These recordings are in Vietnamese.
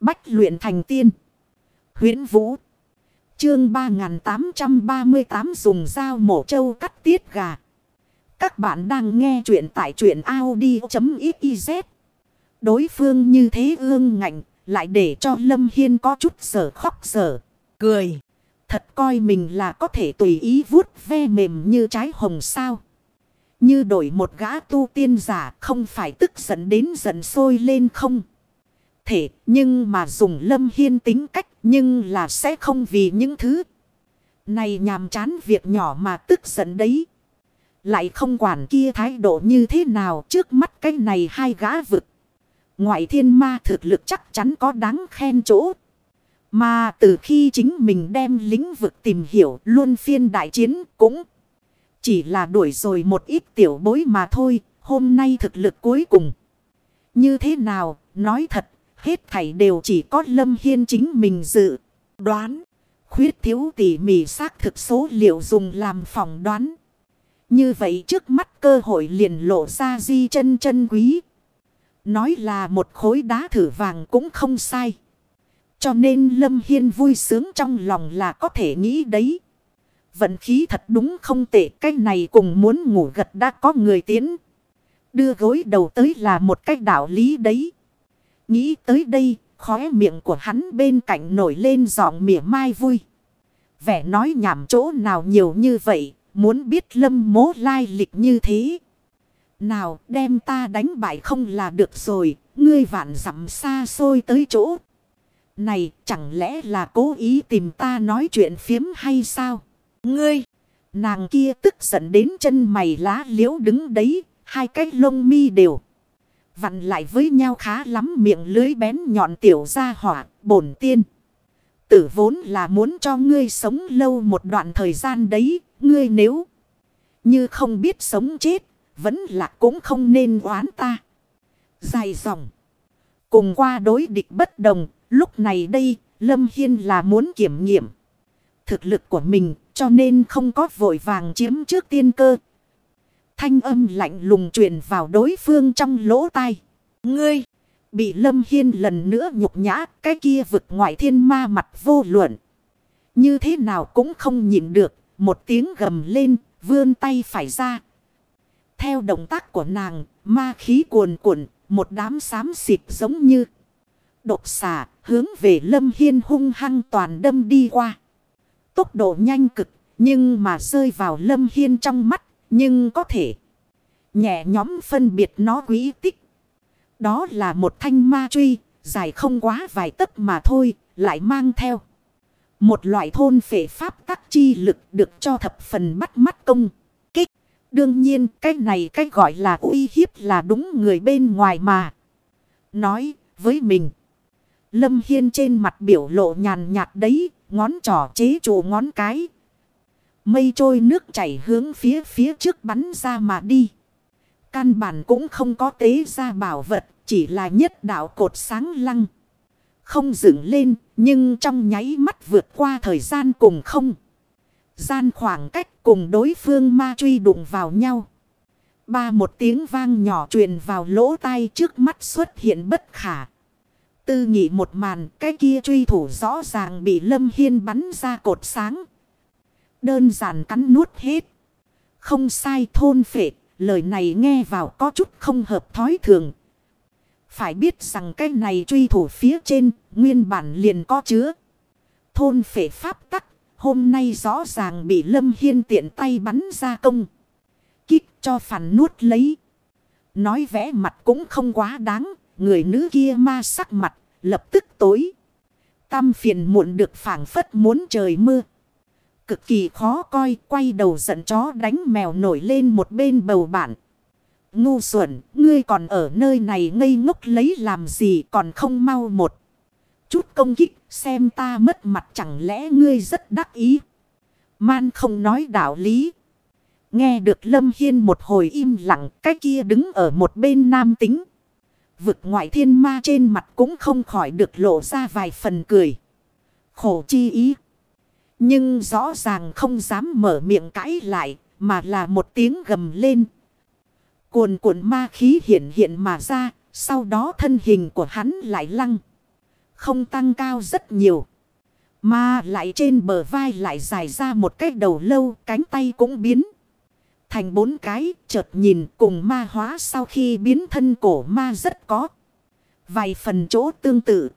Bách luyện thành tiên. huyễn Vũ. Chương 3838 dùng dao mổ trâu cắt tiết gà. Các bạn đang nghe truyện tại truyện Audi.xyz. Đối phương như thế ương ngạnh, lại để cho Lâm Hiên có chút sở khóc sở. Cười. Thật coi mình là có thể tùy ý vuốt ve mềm như trái hồng sao. Như đổi một gã tu tiên giả không phải tức giận đến giận sôi lên không. Thể nhưng mà dùng lâm hiên tính cách nhưng là sẽ không vì những thứ. Này nhàm chán việc nhỏ mà tức giận đấy. Lại không quản kia thái độ như thế nào trước mắt cái này hai gã vực. Ngoại thiên ma thực lực chắc chắn có đáng khen chỗ. Mà từ khi chính mình đem lĩnh vực tìm hiểu luôn phiên đại chiến cũng chỉ là đuổi rồi một ít tiểu bối mà thôi, hôm nay thực lực cuối cùng. Như thế nào, nói thật, hết thảy đều chỉ có Lâm Hiên chính mình dự, đoán. Khuyết thiếu tỉ mỉ xác thực số liệu dùng làm phỏng đoán. Như vậy trước mắt cơ hội liền lộ ra di chân chân quý. Nói là một khối đá thử vàng cũng không sai. Cho nên Lâm Hiên vui sướng trong lòng là có thể nghĩ đấy. Vận khí thật đúng không tệ cái này cùng muốn ngủ gật đã có người tiến. Đưa gối đầu tới là một cách đạo lý đấy. Nghĩ tới đây, khóe miệng của hắn bên cạnh nổi lên giọng mỉa mai vui. Vẻ nói nhảm chỗ nào nhiều như vậy, muốn biết lâm mố lai lịch như thế. Nào đem ta đánh bại không là được rồi, ngươi vạn dặm xa xôi tới chỗ. Này chẳng lẽ là cố ý tìm ta nói chuyện phiếm hay sao? Ngươi, nàng kia tức giận đến chân mày lá liễu đứng đấy, hai cái lông mi đều. Vặn lại với nhau khá lắm miệng lưới bén nhọn tiểu ra hỏa, bổn tiên. Tử vốn là muốn cho ngươi sống lâu một đoạn thời gian đấy, ngươi nếu như không biết sống chết, vẫn là cũng không nên oán ta. Dài dòng. Cùng qua đối địch bất đồng, lúc này đây, Lâm Hiên là muốn kiểm nghiệm thực lực của mình, cho nên không có vội vàng chiếm trước tiên cơ. Thanh âm lạnh lùng truyền vào đối phương trong lỗ tai. Ngươi, bị Lâm Hiên lần nữa nhục nhã, cái kia vực ngoại thiên ma mặt vô luận. Như thế nào cũng không nhịn được, một tiếng gầm lên, vươn tay phải ra. Theo động tác của nàng, ma khí cuồn cuộn, một đám xám xịt giống như đột xà, hướng về Lâm Hiên hung hăng toàn đâm đi qua. Tốc độ nhanh cực, nhưng mà rơi vào lâm hiên trong mắt, nhưng có thể nhẹ nhóm phân biệt nó quý tích. Đó là một thanh ma truy, dài không quá vài tấc mà thôi, lại mang theo. Một loại thôn phệ pháp tắc chi lực được cho thập phần bắt mắt công. Kích. Đương nhiên cái này cái gọi là uy hiếp là đúng người bên ngoài mà. Nói với mình. Lâm Hiên trên mặt biểu lộ nhàn nhạt đấy, ngón trỏ chế trụ ngón cái. Mây trôi nước chảy hướng phía phía trước bắn ra mà đi. Căn bản cũng không có tế ra bảo vật, chỉ là nhất đạo cột sáng lăng. Không dựng lên, nhưng trong nháy mắt vượt qua thời gian cùng không. Gian khoảng cách cùng đối phương ma truy đụng vào nhau. Ba một tiếng vang nhỏ truyền vào lỗ tai trước mắt xuất hiện bất khả. Tư nghị một màn, cái kia truy thủ rõ ràng bị Lâm Hiên bắn ra cột sáng. Đơn giản cắn nuốt hết. Không sai thôn phệ, lời này nghe vào có chút không hợp thói thường. Phải biết rằng cái này truy thủ phía trên, nguyên bản liền có chứa. Thôn phệ pháp tắc, hôm nay rõ ràng bị Lâm Hiên tiện tay bắn ra công. Kích cho phản nuốt lấy. Nói vẽ mặt cũng không quá đáng, người nữ kia ma sắc mặt, lập tức tối. Tâm phiền muộn được phảng phất muốn trời mưa. Cực kỳ khó coi, quay đầu giận chó đánh mèo nổi lên một bên bầu bản. Ngu xuẩn, ngươi còn ở nơi này ngây ngốc lấy làm gì còn không mau một. Chút công kích, xem ta mất mặt chẳng lẽ ngươi rất đắc ý. Man không nói đạo lý. Nghe được Lâm Hiên một hồi im lặng, cái kia đứng ở một bên nam tính vực ngoại thiên ma trên mặt cũng không khỏi được lộ ra vài phần cười. Khổ chi ý. Nhưng rõ ràng không dám mở miệng cãi lại, mà là một tiếng gầm lên. Cuồn cuộn ma khí hiện hiện mà ra, sau đó thân hình của hắn lại lăng. không tăng cao rất nhiều. Mà lại trên bờ vai lại dài ra một cái đầu lâu, cánh tay cũng biến. Thành bốn cái, chợt nhìn cùng ma hóa sau khi biến thân cổ ma rất có. Vài phần chỗ tương tự.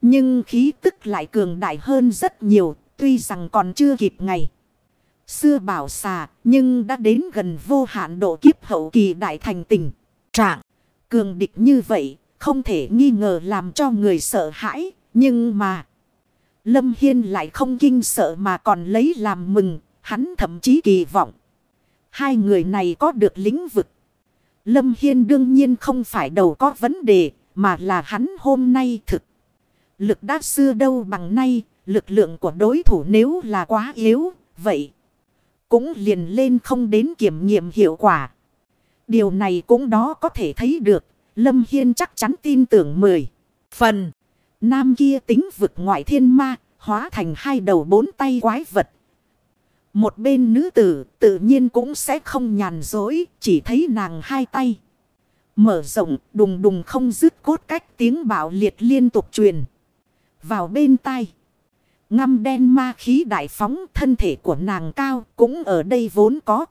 Nhưng khí tức lại cường đại hơn rất nhiều, tuy rằng còn chưa kịp ngày. Xưa bảo xà, nhưng đã đến gần vô hạn độ kiếp hậu kỳ đại thành tình. Trạng, cường địch như vậy, không thể nghi ngờ làm cho người sợ hãi, nhưng mà... Lâm Hiên lại không kinh sợ mà còn lấy làm mừng, hắn thậm chí kỳ vọng. Hai người này có được lĩnh vực. Lâm Hiên đương nhiên không phải đầu có vấn đề, mà là hắn hôm nay thực. Lực đã xưa đâu bằng nay, lực lượng của đối thủ nếu là quá yếu, vậy cũng liền lên không đến kiểm nghiệm hiệu quả. Điều này cũng đó có thể thấy được, Lâm Hiên chắc chắn tin tưởng mười phần. Nam kia tính vực ngoại thiên ma, hóa thành hai đầu bốn tay quái vật. Một bên nữ tử tự nhiên cũng sẽ không nhàn dối, chỉ thấy nàng hai tay. Mở rộng đùng đùng không dứt cốt cách tiếng bạo liệt liên tục truyền. Vào bên tai. Ngăm đen ma khí đại phóng thân thể của nàng cao cũng ở đây vốn có.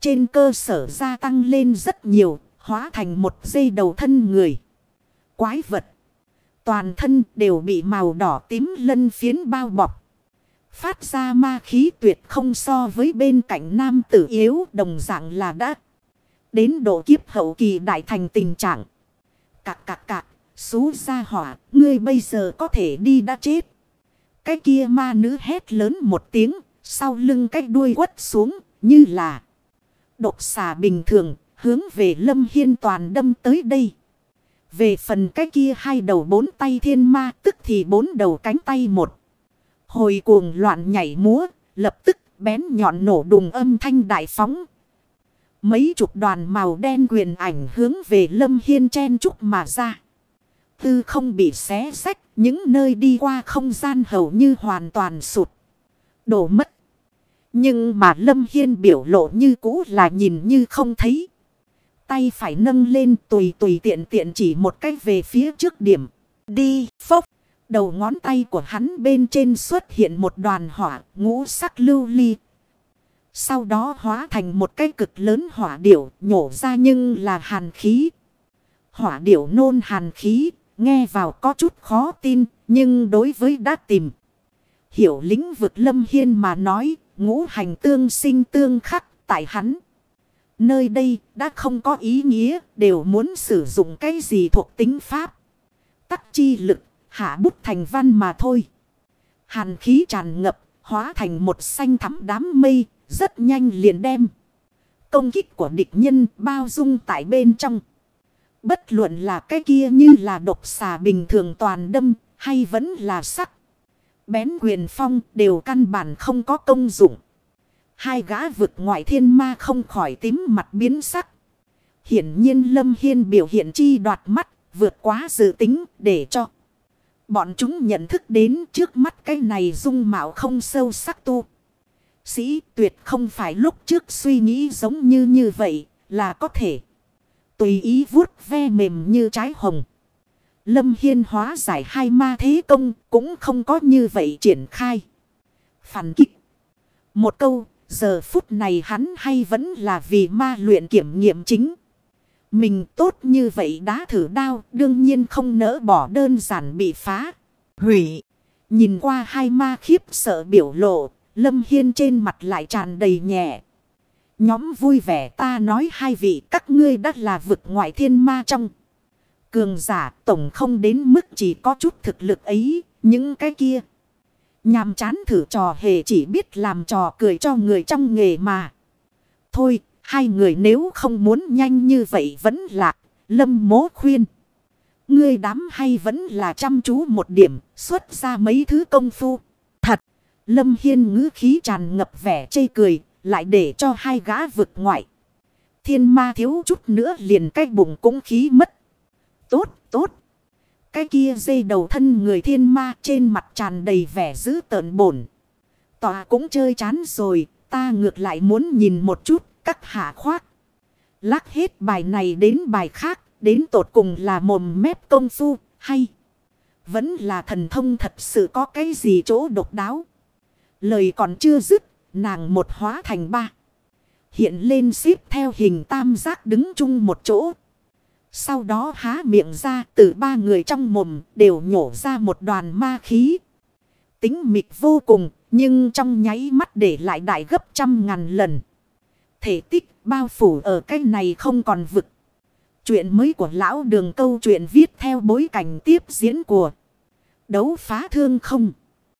Trên cơ sở gia tăng lên rất nhiều, hóa thành một dây đầu thân người. Quái vật. Toàn thân đều bị màu đỏ tím lân phiến bao bọc. Phát ra ma khí tuyệt không so với bên cạnh nam tử yếu đồng dạng là đã. Đến độ kiếp hậu kỳ đại thành tình trạng. Cạc cạc cạc, xú ra hỏa, ngươi bây giờ có thể đi đã chết. Cái kia ma nữ hét lớn một tiếng, sau lưng cái đuôi quất xuống, như là độc xà bình thường, hướng về lâm hiên toàn đâm tới đây. Về phần cái kia hai đầu bốn tay thiên ma tức thì bốn đầu cánh tay một. Hồi cuồng loạn nhảy múa, lập tức bén nhọn nổ đùng âm thanh đại phóng. Mấy chục đoàn màu đen quyền ảnh hướng về lâm hiên chen trúc mà ra. Tư không bị xé sách, những nơi đi qua không gian hầu như hoàn toàn sụt. Đổ mất. Nhưng mà lâm hiên biểu lộ như cũ là nhìn như không thấy tay phải nâng lên tùy tùy tiện tiện chỉ một cách về phía trước điểm. Đi, phốc. Đầu ngón tay của hắn bên trên xuất hiện một đoàn hỏa ngũ sắc lưu ly. Sau đó hóa thành một cái cực lớn hỏa điểu nhổ ra nhưng là hàn khí. Hỏa điểu nôn hàn khí, nghe vào có chút khó tin, nhưng đối với đã tìm. Hiểu lĩnh vực lâm hiên mà nói, ngũ hành tương sinh tương khắc tại hắn. Nơi đây đã không có ý nghĩa đều muốn sử dụng cái gì thuộc tính pháp. Tắc chi lực hạ bút thành văn mà thôi. Hàn khí tràn ngập hóa thành một xanh thắm đám mây rất nhanh liền đem. Công kích của địch nhân bao dung tại bên trong. Bất luận là cái kia như là độc xà bình thường toàn đâm hay vẫn là sắc. Bén quyền phong đều căn bản không có công dụng. Hai gã vực ngoại thiên ma không khỏi tím mặt biến sắc. Hiển nhiên Lâm Hiên biểu hiện chi đoạt mắt, vượt quá dự tính để cho. Bọn chúng nhận thức đến trước mắt cái này dung mạo không sâu sắc tu. Sĩ tuyệt không phải lúc trước suy nghĩ giống như như vậy là có thể. Tùy ý vuốt ve mềm như trái hồng. Lâm Hiên hóa giải hai ma thế công cũng không có như vậy triển khai. Phản kích. Một câu Giờ phút này hắn hay vẫn là vì ma luyện kiểm nghiệm chính. Mình tốt như vậy đã thử đao đương nhiên không nỡ bỏ đơn giản bị phá. Hủy. Nhìn qua hai ma khiếp sợ biểu lộ. Lâm Hiên trên mặt lại tràn đầy nhẹ. Nhóm vui vẻ ta nói hai vị các ngươi đã là vực ngoại thiên ma trong. Cường giả tổng không đến mức chỉ có chút thực lực ấy. Những cái kia. Nhàm chán thử trò hề chỉ biết làm trò cười cho người trong nghề mà. Thôi, hai người nếu không muốn nhanh như vậy vẫn là lâm mố khuyên. Ngươi đám hay vẫn là chăm chú một điểm, xuất ra mấy thứ công phu. Thật, lâm hiên ngữ khí tràn ngập vẻ chê cười, lại để cho hai gã vực ngoại. Thiên ma thiếu chút nữa liền cái bụng cũng khí mất. Tốt, tốt. Cái kia dây đầu thân người thiên ma trên mặt tràn đầy vẻ dữ tợn bổn. Tòa cũng chơi chán rồi, ta ngược lại muốn nhìn một chút các hạ khoác. Lắc hết bài này đến bài khác, đến tột cùng là mồm mép công phu, hay. Vẫn là thần thông thật sự có cái gì chỗ độc đáo. Lời còn chưa dứt, nàng một hóa thành ba. Hiện lên xếp theo hình tam giác đứng chung một chỗ. Sau đó há miệng ra, từ ba người trong mồm đều nhổ ra một đoàn ma khí. Tính mịt vô cùng, nhưng trong nháy mắt để lại đại gấp trăm ngàn lần. Thể tích bao phủ ở cái này không còn vực. Chuyện mới của lão đường câu chuyện viết theo bối cảnh tiếp diễn của đấu phá thương không.